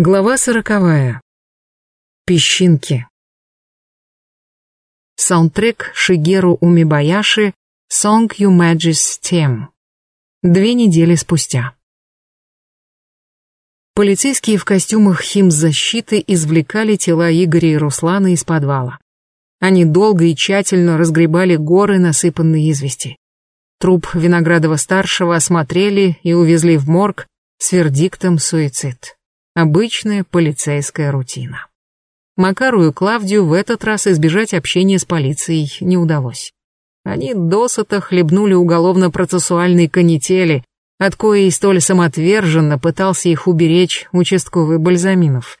Глава сороковая. Песчинки. Саундтрек Шигеру Умибаяши Song You Magis Theme. Две недели спустя. Полицейские в костюмах химзащиты извлекали тела Игоря и Руслана из подвала. Они долго и тщательно разгребали горы, насыпанные извести. Труп Виноградова-старшего осмотрели и увезли в морг с вердиктом суицид. Обычная полицейская рутина. Макару и Клавдию в этот раз избежать общения с полицией не удалось. Они досыта хлебнули уголовно-процессуальной канители, от коей столь самоотверженно пытался их уберечь участковый Бальзаминов.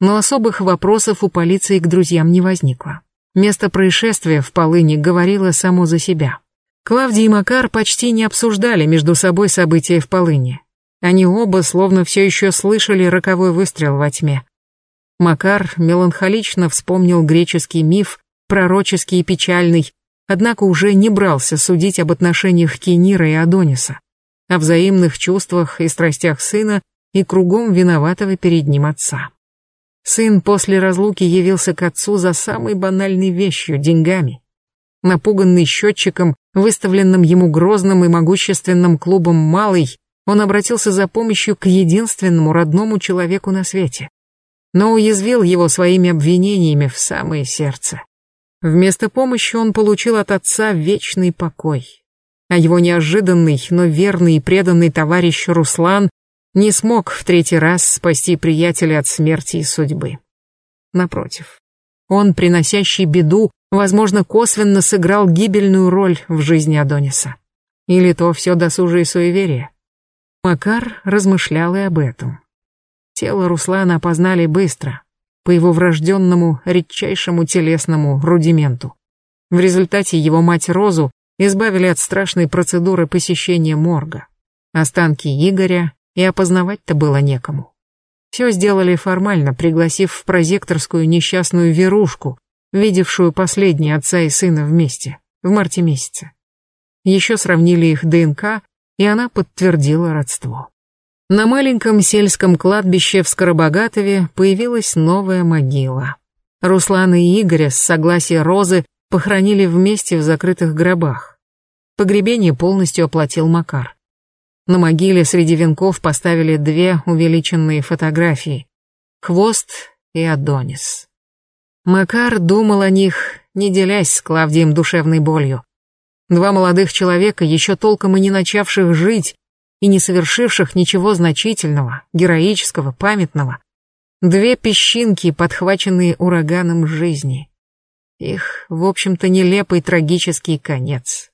Но особых вопросов у полиции к друзьям не возникло. Место происшествия в Полыне говорило само за себя. Клавдий и Макар почти не обсуждали между собой события в Полыне. Они оба словно все еще слышали роковой выстрел во тьме. Макар меланхолично вспомнил греческий миф, пророческий и печальный, однако уже не брался судить об отношениях Кенира и Адониса, о взаимных чувствах и страстях сына и кругом виноватого перед ним отца. Сын после разлуки явился к отцу за самой банальной вещью – деньгами. Напуганный счетчиком, выставленным ему грозным и могущественным клубом «Малый», он обратился за помощью к единственному родному человеку на свете, но уязвил его своими обвинениями в самое сердце. Вместо помощи он получил от отца вечный покой, а его неожиданный, но верный и преданный товарищ Руслан не смог в третий раз спасти приятеля от смерти и судьбы. Напротив, он, приносящий беду, возможно, косвенно сыграл гибельную роль в жизни Адониса. Или то все досужие суеверия. Макар размышлял и об этом. Тело Руслана опознали быстро, по его врожденному, редчайшему телесному рудименту. В результате его мать Розу избавили от страшной процедуры посещения морга. Останки Игоря и опознавать-то было некому. Все сделали формально, пригласив в прозекторскую несчастную Верушку, видевшую последние отца и сына вместе, в марте месяце. Еще сравнили их ДНК и она подтвердила родство. На маленьком сельском кладбище в Скоробогатове появилась новая могила. Руслана и Игоря с согласия Розы похоронили вместе в закрытых гробах. Погребение полностью оплатил Макар. На могиле среди венков поставили две увеличенные фотографии. Хвост и Адонис. Макар думал о них, не делясь с Клавдием душевной болью. Два молодых человека, еще толком и не начавших жить, и не совершивших ничего значительного, героического, памятного. Две песчинки, подхваченные ураганом жизни. Их, в общем-то, нелепый трагический конец.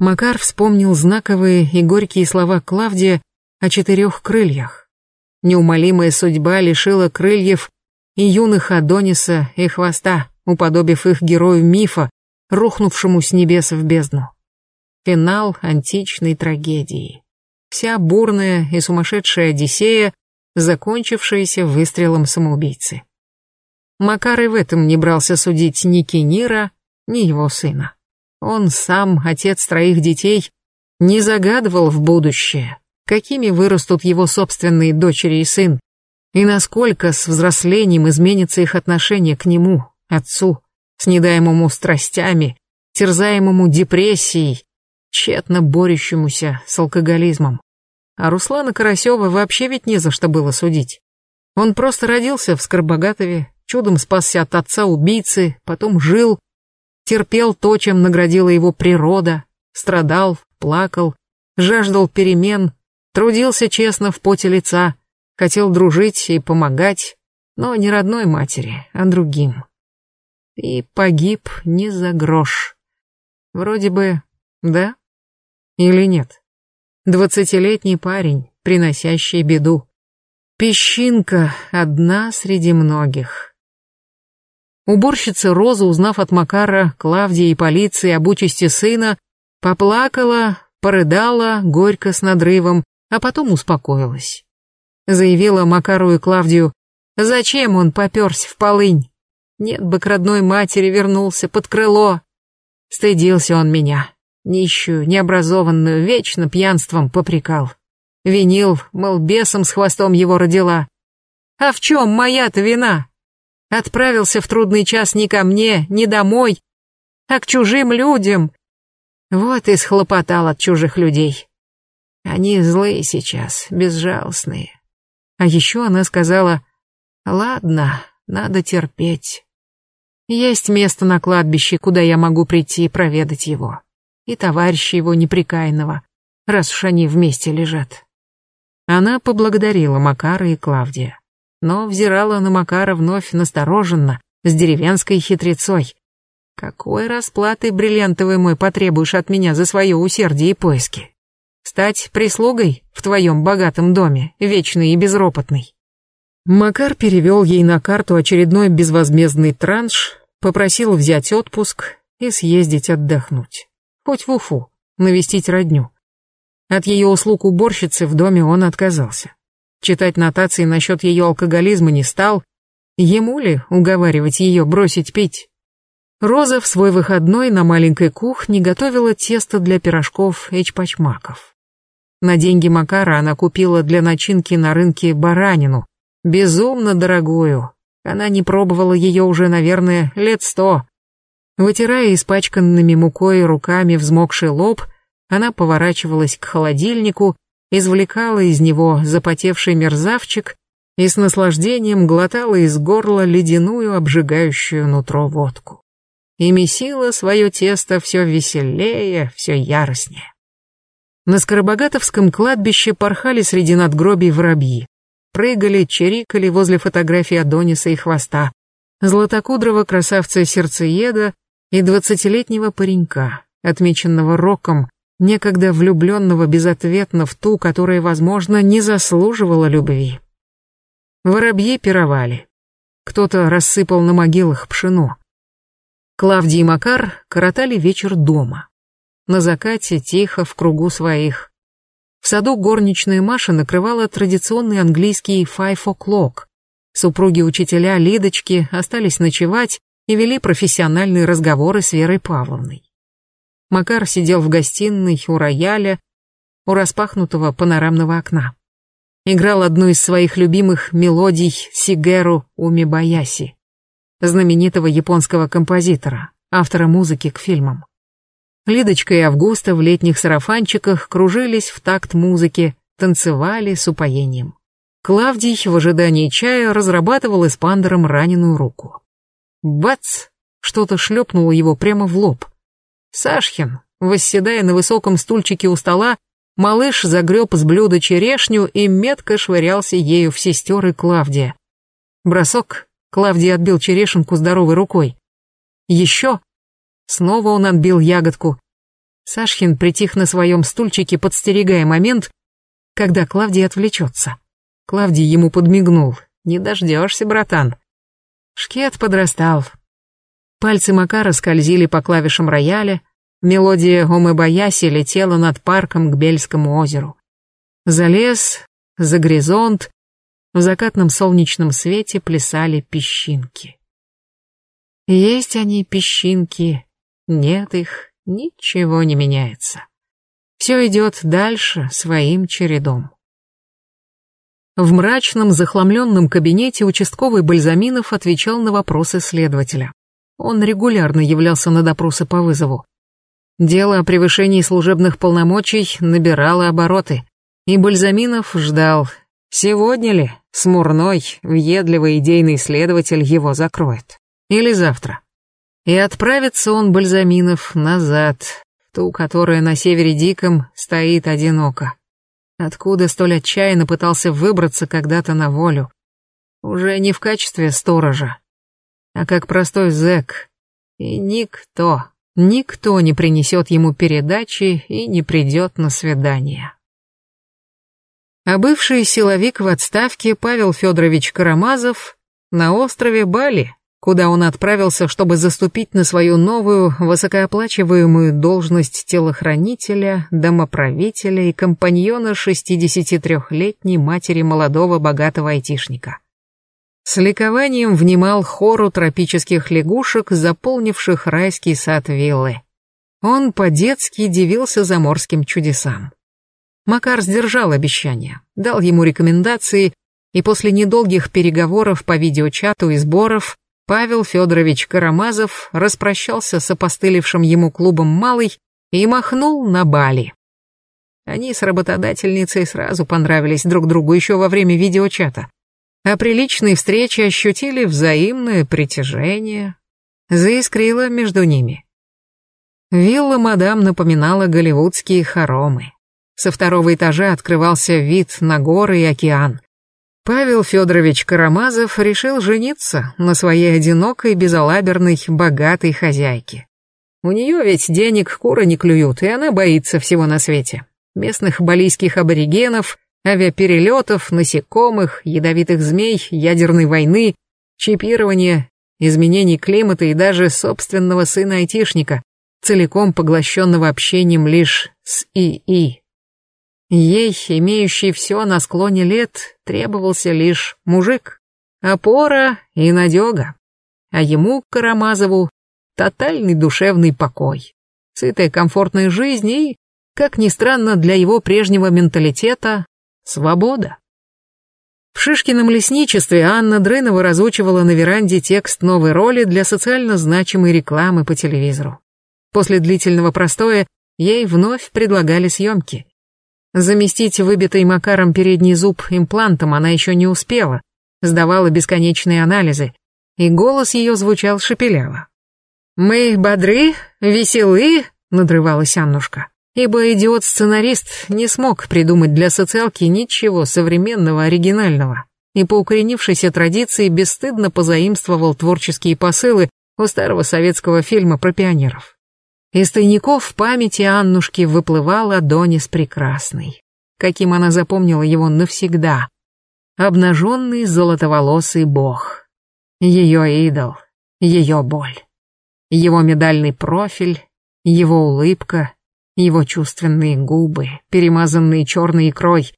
Макар вспомнил знаковые и горькие слова Клавдия о четырех крыльях. Неумолимая судьба лишила крыльев и юных Адониса и хвоста, уподобив их герою мифа, рухнувшему с небес в бездну. Финал античной трагедии. Вся бурная и сумасшедшая Одиссея, закончившаяся выстрелом самоубийцы. Макар и в этом не брался судить ни Кенира, ни его сына. Он сам, отец троих детей, не загадывал в будущее, какими вырастут его собственные дочери и сын, и насколько с взрослением изменится их отношение к нему, отцу, с недаемому страстями, терзаемому депрессией, тщетно борющемуся с алкоголизмом. А Руслана Карасева вообще ведь не за что было судить. Он просто родился в Скоробогатове, чудом спасся от отца-убийцы, потом жил, терпел то, чем наградила его природа, страдал, плакал, жаждал перемен, трудился честно в поте лица, хотел дружить и помогать, но не родной матери, а другим и погиб не за грош. Вроде бы, да? Или нет? Двадцатилетний парень, приносящий беду. Песчинка одна среди многих. Уборщица Роза, узнав от Макара, Клавдии и полиции об участи сына, поплакала, порыдала горько с надрывом, а потом успокоилась. Заявила Макару и Клавдию, зачем он поперся в полынь? Нет бы к родной матери вернулся под крыло. Стыдился он меня, нищую, необразованную, вечно пьянством попрекал. Винил, мол, бесом с хвостом его родила. А в чем моя-то вина? Отправился в трудный час не ко мне, не домой, а к чужим людям. Вот и схлопотал от чужих людей. Они злые сейчас, безжалостные. А еще она сказала, ладно, надо терпеть. Есть место на кладбище, куда я могу прийти и проведать его. И товарища его неприкаянного, раз уж они вместе лежат. Она поблагодарила Макара и Клавдия, но взирала на Макара вновь настороженно, с деревенской хитрецой. Какой расплаты бриллиантовой мой потребуешь от меня за свое усердие и поиски? Стать прислугой в твоем богатом доме, вечный и безропотный. Макар перевел ей на карту очередной безвозмездный транш, попросил взять отпуск и съездить отдохнуть. Хоть в Уфу, навестить родню. От ее услуг уборщицы в доме он отказался. Читать нотации насчет ее алкоголизма не стал. Ему ли уговаривать ее бросить пить? Роза в свой выходной на маленькой кухне готовила тесто для пирожков и чпачмаков. На деньги Макара она купила для начинки на рынке баранину, безумно дорогую. Она не пробовала ее уже, наверное, лет сто. Вытирая испачканными мукой руками взмокший лоб, она поворачивалась к холодильнику, извлекала из него запотевший мерзавчик и с наслаждением глотала из горла ледяную обжигающую нутро водку и месила свое тесто все веселее, все яростнее. На Скоробогатовском кладбище порхали среди надгробий воробьи. Прыгали, чирикали возле фотографий Адониса и хвоста, златокудрого красавца-сердцееда и двадцатилетнего паренька, отмеченного роком, некогда влюбленного безответно в ту, которая, возможно, не заслуживала любви. Воробьи пировали. Кто-то рассыпал на могилах пшено. Клавдий и Макар коротали вечер дома. На закате, тихо, в кругу своих. В саду горничная Маша накрывала традиционный английский «five o'clock». Супруги-учителя Лидочки остались ночевать и вели профессиональные разговоры с Верой Павловной. Макар сидел в гостиной у рояля, у распахнутого панорамного окна. Играл одну из своих любимых мелодий Сигеру Умибаяси знаменитого японского композитора, автора музыки к фильмам. Лидочка и Августа в летних сарафанчиках кружились в такт музыки, танцевали с упоением. Клавдий в ожидании чая разрабатывал эспандером раненую руку. Бац! Что-то шлепнуло его прямо в лоб. Сашхин, восседая на высоком стульчике у стола, малыш загреб с блюда черешню и метко швырялся ею в сестер и Клавдия. Бросок, Клавдий отбил черешенку здоровой рукой. Еще. Снова он отбил ягодку. Сашхин притих на своем стульчике, подстерегая момент, когда Клавдий отвлечется. Клавдий ему подмигнул. «Не дождешься, братан». Шкет подрастал. Пальцы Макара скользили по клавишам рояля, мелодия Омыбаяси летела над парком к Бельскому озеру. За лес, за горизонт, в закатном солнечном свете плясали песчинки. Есть они, песчинки, нет их, ничего не меняется. Все идет дальше своим чередом. В мрачном, захламленном кабинете участковый Бальзаминов отвечал на вопросы следователя. Он регулярно являлся на допросы по вызову. Дело о превышении служебных полномочий набирало обороты, и Бальзаминов ждал, сегодня ли Смурной, въедливый идейный следователь его закроет. Или завтра. И отправится он, Бальзаминов, назад, ту, которая на севере Диком стоит одиноко. Откуда столь отчаянно пытался выбраться когда-то на волю. Уже не в качестве сторожа, а как простой зэк. И никто, никто не принесет ему передачи и не придет на свидание а бывший силовик в отставке Павел Федорович Карамазов на острове Бали, куда он отправился, чтобы заступить на свою новую высокооплачиваемую должность телохранителя, домоправителя и компаньона 63-летней матери молодого богатого айтишника. С ликованием внимал хору тропических лягушек, заполнивших райский сад виллы. Он по-детски дивился заморским чудесам. Макар сдержал обещание, дал ему рекомендации, и после недолгих переговоров по видеочату и сборов Павел Федорович Карамазов распрощался с опостылевшим ему клубом «Малый» и махнул на Бали. Они с работодательницей сразу понравились друг другу еще во время видеочата. А при личной встрече ощутили взаимное притяжение. Заискрило между ними. Вилла мадам напоминала голливудские хоромы. Со второго этажа открывался вид на горы и океан. Павел Федорович Карамазов решил жениться на своей одинокой, безалаберной, богатой хозяйке. У нее ведь денег куры не клюют, и она боится всего на свете местных балийских аборигенов, авиаперелетов, насекомых, ядовитых змей, ядерной войны, чипирования, изменений климата и даже собственного сына-айтишника, целиком поглощенного общением лишь с ИИ. Ей, имеющей все на склоне лет, требовался лишь мужик, опора и надега. А ему, Карамазову, тотальный душевный покой, сытая комфортная жизнь и как ни странно для его прежнего менталитета, свобода. В Шишкином лесничестве Анна Дрынова разучивала на веранде текст новой роли для социально значимой рекламы по телевизору. После длительного простоя ей вновь предлагали съемки. Заместить выбитый Макаром передний зуб имплантом она еще не успела, сдавала бесконечные анализы, и голос ее звучал шепеляво. «Мы бодры, веселы», — надрывалась Аннушка ибо идиот-сценарист не смог придумать для социалки ничего современного, оригинального, и по укоренившейся традиции бесстыдно позаимствовал творческие посылы у старого советского фильма про пионеров. Из тайников в памяти Аннушки выплывал Адонис Прекрасный, каким она запомнила его навсегда. Обнаженный золотоволосый бог. Ее идол, ее боль. Его медальный профиль, его улыбка, его чувственные губы, перемазанные черной икрой.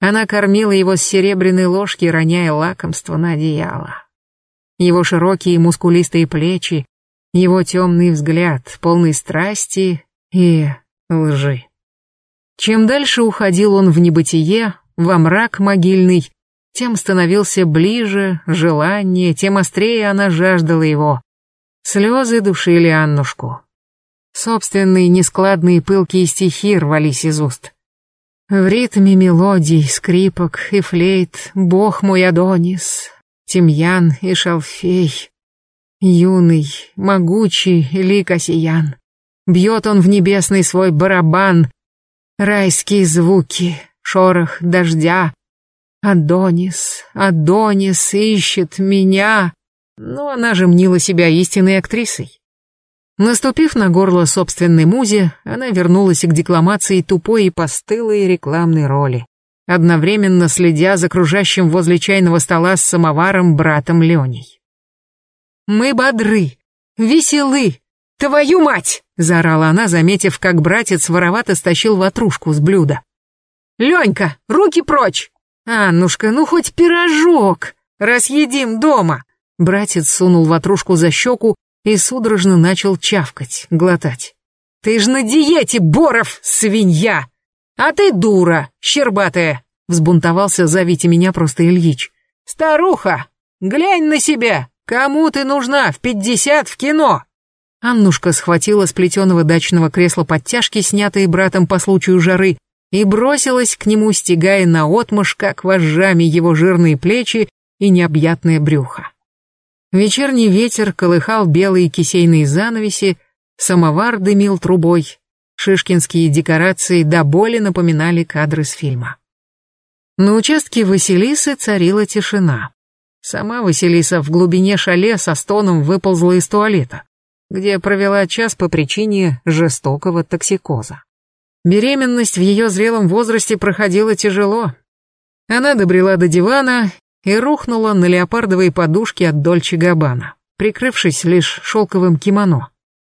Она кормила его с серебряной ложки, роняя лакомство на одеяло. Его широкие мускулистые плечи, его темный взгляд, полный страсти и лжи. Чем дальше уходил он в небытие, во мрак могильный, тем становился ближе, желание, тем острее она жаждала его. Слезы душили Аннушку. Собственные нескладные пылкие стихи рвались из уст. В ритме мелодий, скрипок и флейт Бог мой Адонис, Тимьян и Шалфей. Юный, могучий лик осиян. Бьет он в небесный свой барабан. Райские звуки, шорох дождя. Адонис, Адонис ищет меня. Но она же мнила себя истинной актрисой. Наступив на горло собственной музе, она вернулась к декламации тупой и постылой рекламной роли, одновременно следя за кружащим возле чайного стола с самоваром братом Леней. «Мы бодры, веселы, твою мать!» — заорала она, заметив, как братец воровато стащил ватрушку с блюда. «Ленька, руки прочь! Аннушка, ну хоть пирожок, раз едим дома!» Братец сунул ватрушку за щеку и судорожно начал чавкать, глотать. «Ты ж на диете, Боров, свинья! А ты дура, щербатая!» Взбунтовался «Зовите меня просто Ильич». «Старуха, глянь на себя! Кому ты нужна в пятьдесят в кино?» Аннушка схватила с плетеного дачного кресла подтяжки, снятые братом по случаю жары, и бросилась к нему, стегая наотмашь, как вожжами его жирные плечи и необъятное брюхо. Вечерний ветер колыхал белые кисейные занавеси, самовар дымил трубой, шишкинские декорации до боли напоминали кадры с фильма. На участке Василисы царила тишина. Сама Василиса в глубине шале со стоном выползла из туалета, где провела час по причине жестокого токсикоза. Беременность в ее зрелом возрасте проходила тяжело. Она добрела до дивана и рухнула на леопардовые подушки от Дольче Габбана, прикрывшись лишь шелковым кимоно.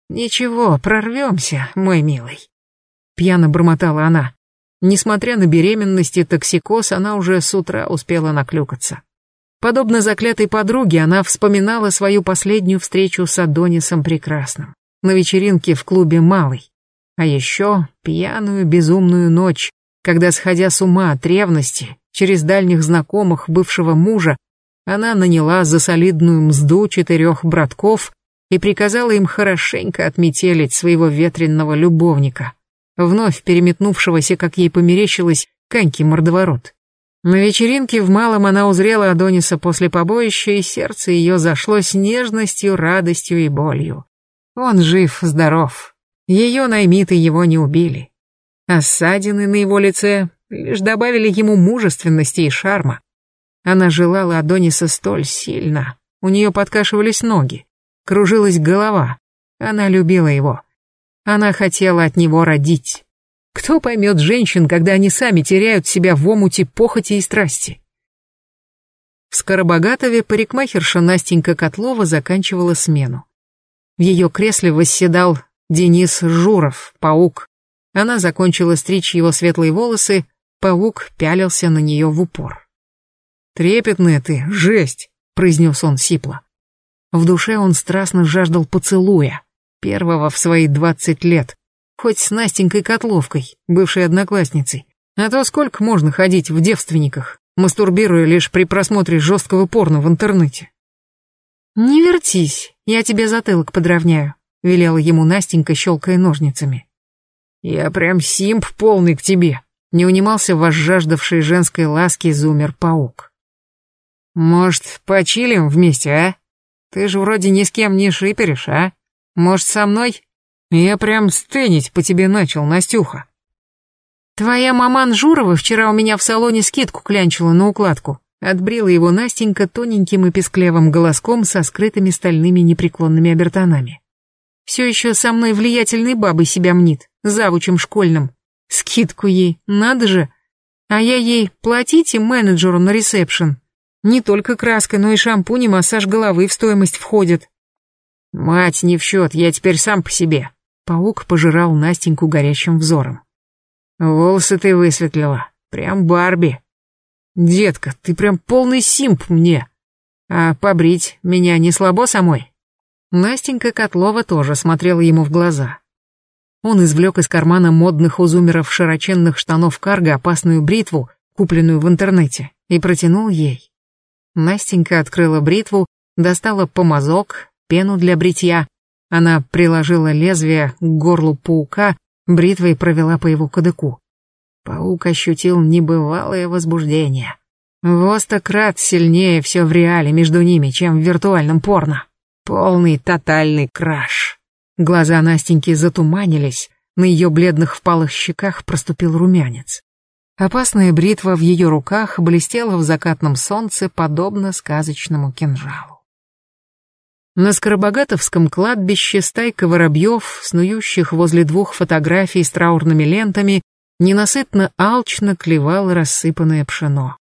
«Ничего, прорвемся, мой милый», — пьяно бормотала она. Несмотря на беременность и токсикоз, она уже с утра успела наклюкаться. Подобно заклятой подруге, она вспоминала свою последнюю встречу с Адонисом Прекрасным на вечеринке в клубе «Малый». А еще пьяную безумную ночь, когда, сходя с ума от ревности, через дальних знакомых бывшего мужа, она наняла за солидную мзду четырех братков и приказала им хорошенько отметелить своего ветренного любовника, вновь переметнувшегося, как ей померещилось, Каньки мордоворот. На вечеринке в малом она узрела Адониса после побоища, и сердце ее зашлось нежностью, радостью и болью. Он жив, здоров. Ее наймиты его не убили. А ссадины на его лице лишь добавили ему мужественности и шарма. Она желала Адониса столь сильно, у нее подкашивались ноги, кружилась голова. Она любила его. Она хотела от него родить. Кто поймет женщин, когда они сами теряют себя в омуте похоти и страсти? В Скоробогатове парикмахерша Настенька Котлова заканчивала смену. В ее кресле восседал Денис Журов, паук. Она закончила стричь его светлые волосы, паук пялился на нее в упор. «Трепетная ты, жесть!» — произнес он сипло. В душе он страстно жаждал поцелуя, первого в свои двадцать лет, хоть с Настенькой Котловкой, бывшей одноклассницей. А то сколько можно ходить в девственниках, мастурбируя лишь при просмотре жесткого порно в интернете. «Не вертись, я тебе затылок подровняю», — велела ему Настенька, щелкая ножницами. «Я прям симп полный к тебе», — не унимался возжаждавший женской ласки зумер-паук. «Может, почилим вместе, а? Ты же вроде ни с кем не шиперишь, а? Может, со мной? Я прям стынить по тебе начал, Настюха». «Твоя маман Журова вчера у меня в салоне скидку клянчила на укладку», отбрила его Настенька тоненьким и песклевым голоском со скрытыми стальными непреклонными обертонами. «Все еще со мной влиятельной бабой себя мнит, завучем школьным. Скидку ей, надо же. А я ей платите менеджеру на ресепшн, не только краска, но и шампунь и массаж головы в стоимость входят. Мать, не в счет, я теперь сам по себе. Паук пожирал Настеньку горящим взором. Волосы ты высветлила, прям Барби. Детка, ты прям полный симп мне. А побрить меня не слабо самой? Настенька Котлова тоже смотрела ему в глаза. Он извлек из кармана модных узумеров широченных штанов карго опасную бритву, купленную в интернете, и протянул ей. Настенька открыла бритву, достала помазок, пену для бритья. Она приложила лезвие к горлу паука, бритвой провела по его кадыку. Паук ощутил небывалое возбуждение. Востократ сильнее все в реале между ними, чем в виртуальном порно. Полный тотальный краш. Глаза Настеньки затуманились, на ее бледных впалых щеках проступил румянец. Опасная бритва в ее руках блестела в закатном солнце, подобно сказочному кинжалу. На Скоробогатовском кладбище стайка воробьев, снующих возле двух фотографий с траурными лентами, ненасытно алчно клевал рассыпанное пшено.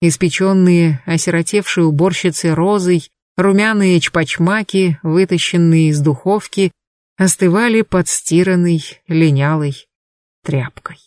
Испеченные, осиротевшие уборщицы розой, румяные чпачмаки, вытащенные из духовки, остывали под стиранной, линялой тряпкой.